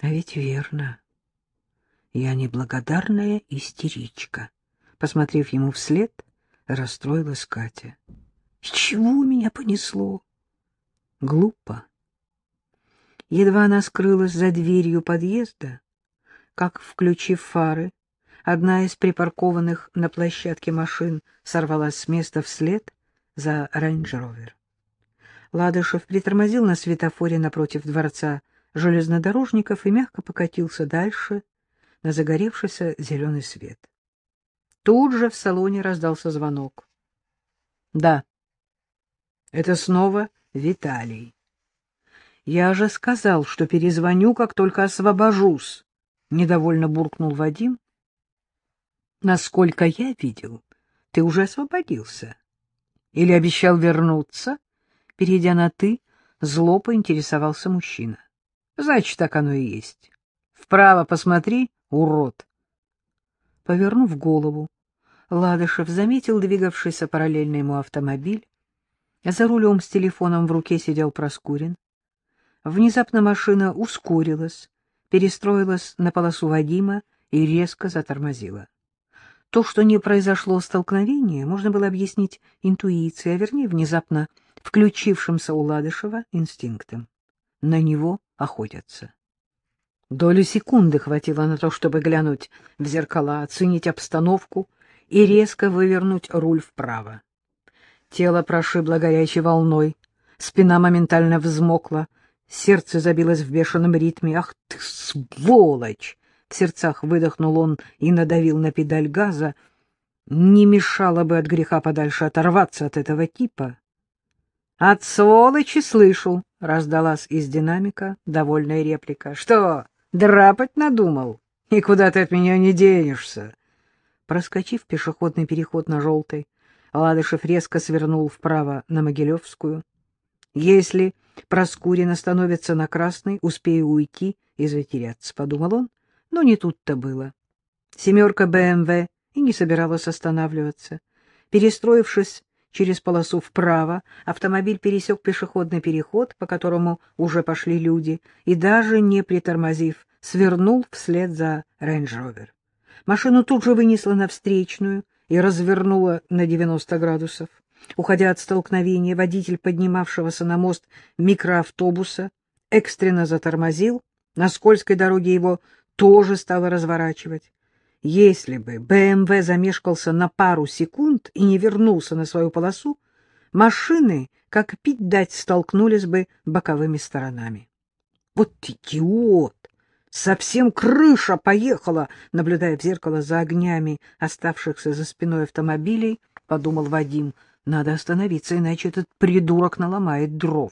А ведь верно. Я неблагодарная истеричка. Посмотрев ему вслед, расстроилась Катя. С чего меня понесло? Глупо. Едва она скрылась за дверью подъезда, как, включив фары, одна из припаркованных на площадке машин сорвалась с места вслед за Range Rover. Ладышев притормозил на светофоре напротив дворца железнодорожников и мягко покатился дальше на загоревшийся зеленый свет. Тут же в салоне раздался звонок. — Да, это снова Виталий. Я же сказал, что перезвоню, как только освобожусь, — недовольно буркнул Вадим. — Насколько я видел, ты уже освободился. Или обещал вернуться? Перейдя на «ты», зло поинтересовался мужчина. — Значит, так оно и есть. Вправо посмотри, урод. Повернув голову, Ладышев заметил двигавшийся параллельно ему автомобиль. За рулем с телефоном в руке сидел Проскурин. Внезапно машина ускорилась, перестроилась на полосу Вадима и резко затормозила. То, что не произошло столкновение, можно было объяснить интуицией, а вернее, внезапно включившимся у Ладышева инстинктом. На него охотятся. Долю секунды хватило на то, чтобы глянуть в зеркала, оценить обстановку и резко вывернуть руль вправо. Тело прошибло горячей волной, спина моментально взмокла, Сердце забилось в бешеном ритме. «Ах ты, сволочь!» В сердцах выдохнул он и надавил на педаль газа. Не мешало бы от греха подальше оторваться от этого типа. «От сволочи слышу!» — раздалась из динамика довольная реплика. «Что, драпать надумал? И куда ты от меня не денешься?» Проскочив пешеходный переход на желтый, Ладышев резко свернул вправо на Могилевскую. Если Проскурин остановится на красной, успею уйти и затеряться, — подумал он, но не тут-то было. Семерка БМВ и не собиралась останавливаться. Перестроившись через полосу вправо, автомобиль пересек пешеходный переход, по которому уже пошли люди, и даже не притормозив, свернул вслед за Range Rover. Машину тут же вынесло на встречную и развернуло на 90 градусов. Уходя от столкновения, водитель поднимавшегося на мост микроавтобуса экстренно затормозил, на скользкой дороге его тоже стало разворачивать. Если бы БМВ замешкался на пару секунд и не вернулся на свою полосу, машины, как пить дать, столкнулись бы боковыми сторонами. Вот идиот! Совсем крыша поехала, наблюдая в зеркало за огнями оставшихся за спиной автомобилей, подумал Вадим. Надо остановиться, иначе этот придурок наломает дров.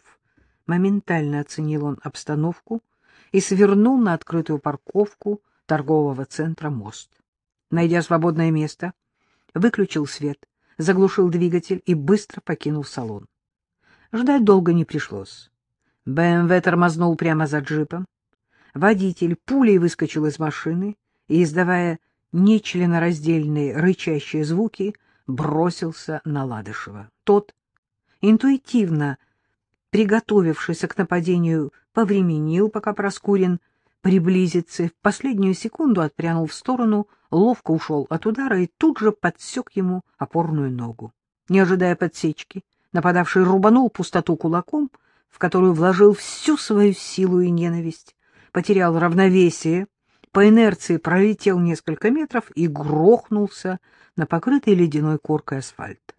Моментально оценил он обстановку и свернул на открытую парковку торгового центра «Мост». Найдя свободное место, выключил свет, заглушил двигатель и быстро покинул салон. Ждать долго не пришлось. БМВ тормознул прямо за джипом. Водитель пулей выскочил из машины и, издавая нечленораздельные рычащие звуки, бросился на Ладышева. Тот, интуитивно приготовившийся к нападению, повременил, пока Проскурин приблизится, в последнюю секунду отпрянул в сторону, ловко ушел от удара и тут же подсек ему опорную ногу. Не ожидая подсечки, нападавший рубанул пустоту кулаком, в которую вложил всю свою силу и ненависть, потерял равновесие, по инерции пролетел несколько метров и грохнулся на покрытый ледяной коркой асфальт.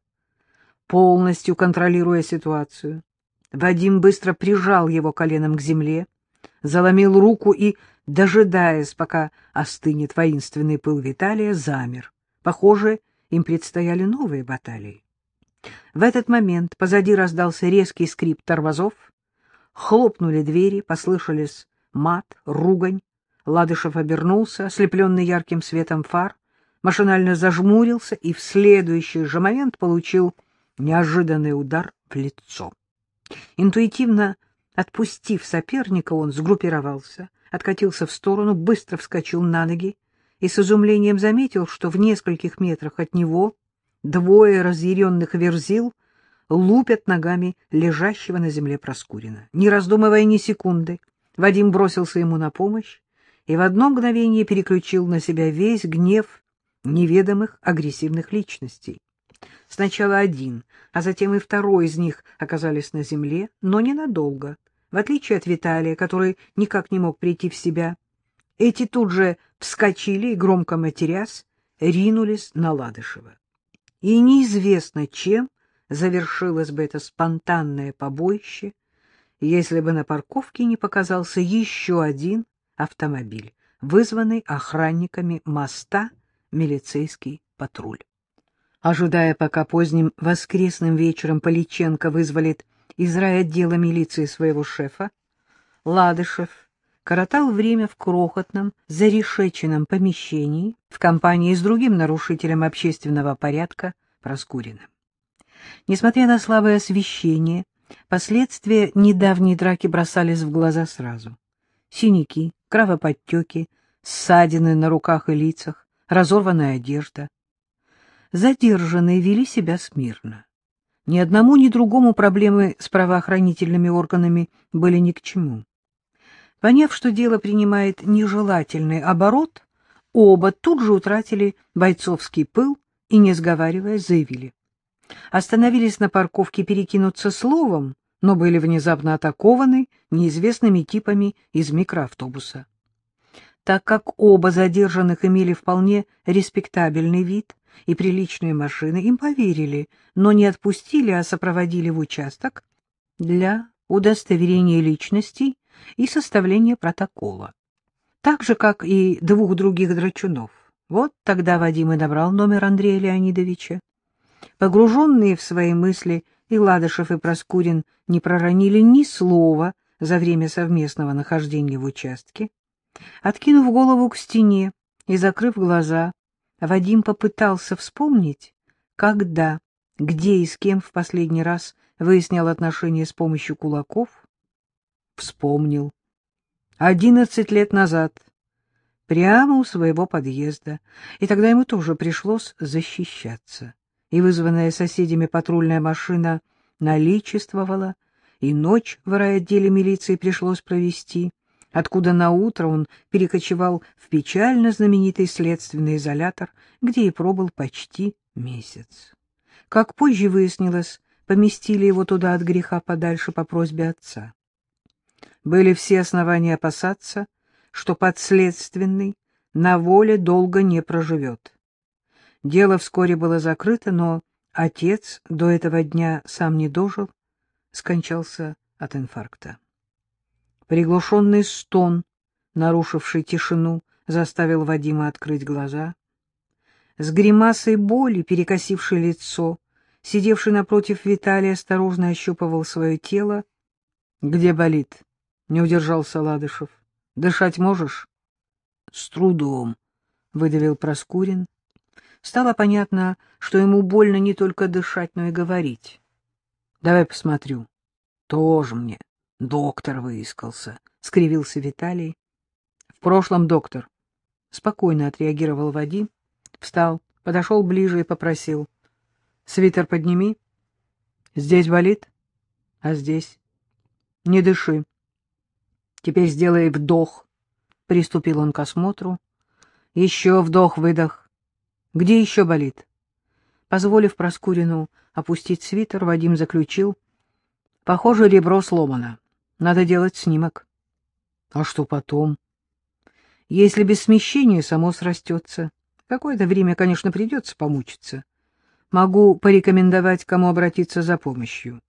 Полностью контролируя ситуацию, Вадим быстро прижал его коленом к земле, заломил руку и, дожидаясь, пока остынет воинственный пыл Виталия, замер. Похоже, им предстояли новые баталии. В этот момент позади раздался резкий скрип тормозов, хлопнули двери, послышались мат, ругань. Ладышев обернулся, ослепленный ярким светом фар, машинально зажмурился и в следующий же момент получил неожиданный удар в лицо. Интуитивно отпустив соперника, он сгруппировался, откатился в сторону, быстро вскочил на ноги и с изумлением заметил, что в нескольких метрах от него двое разъяренных верзил лупят ногами лежащего на земле Проскурина. Не раздумывая ни секунды, Вадим бросился ему на помощь и в одно мгновение переключил на себя весь гнев неведомых агрессивных личностей. Сначала один, а затем и второй из них оказались на земле, но ненадолго. В отличие от Виталия, который никак не мог прийти в себя, эти тут же вскочили и, громко матерясь, ринулись на Ладышева. И неизвестно, чем завершилось бы это спонтанное побоище, если бы на парковке не показался еще один автомобиль, вызванный охранниками моста милицейский патруль. Ожидая, пока поздним воскресным вечером Поличенко вызволит из райотдела милиции своего шефа, Ладышев коротал время в крохотном, зарешеченном помещении в компании с другим нарушителем общественного порядка Проскуриным. Несмотря на слабое освещение, последствия недавней драки бросались в глаза сразу. Синяки, кровоподтеки, ссадины на руках и лицах, разорванная одежда. Задержанные вели себя смирно. Ни одному, ни другому проблемы с правоохранительными органами были ни к чему. Поняв, что дело принимает нежелательный оборот, оба тут же утратили бойцовский пыл и, не сговариваясь, заявили. Остановились на парковке перекинуться словом, но были внезапно атакованы неизвестными типами из микроавтобуса. Так как оба задержанных имели вполне респектабельный вид и приличные машины, им поверили, но не отпустили, а сопроводили в участок для удостоверения личностей и составления протокола. Так же, как и двух других драчунов. Вот тогда Вадим и набрал номер Андрея Леонидовича. Погруженные в свои мысли и Ладышев, и Проскурин не проронили ни слова за время совместного нахождения в участке. Откинув голову к стене и закрыв глаза, Вадим попытался вспомнить, когда, где и с кем в последний раз выяснял отношения с помощью кулаков, вспомнил. Одиннадцать лет назад, прямо у своего подъезда, и тогда ему тоже пришлось защищаться. И вызванная соседями патрульная машина наличествовала, и ночь в райотделе милиции пришлось провести, откуда на утро он перекочевал в печально знаменитый следственный изолятор, где и пробыл почти месяц. Как позже выяснилось, поместили его туда от греха подальше по просьбе отца были все основания опасаться, что подследственный на воле долго не проживет. Дело вскоре было закрыто, но отец до этого дня сам не дожил, скончался от инфаркта. Приглушенный стон, нарушивший тишину, заставил Вадима открыть глаза. С гримасой боли, перекосившей лицо, сидевший напротив Виталий осторожно ощупывал свое тело. — Где болит? — не удержался Ладышев. — Дышать можешь? — С трудом, — выдавил Проскурин. Стало понятно, что ему больно не только дышать, но и говорить. — Давай посмотрю. — Тоже мне. Доктор выискался, — скривился Виталий. — В прошлом доктор. Спокойно отреагировал Вадим. Встал, подошел ближе и попросил. — Свитер подними. — Здесь болит? — А здесь? — Не дыши. Теперь сделай вдох. Приступил он к осмотру. Еще вдох-выдох. Где еще болит? Позволив Проскурину опустить свитер, Вадим заключил. Похоже, ребро сломано. Надо делать снимок. А что потом? Если без смещения само срастется. Какое-то время, конечно, придется помучиться. Могу порекомендовать, кому обратиться за помощью.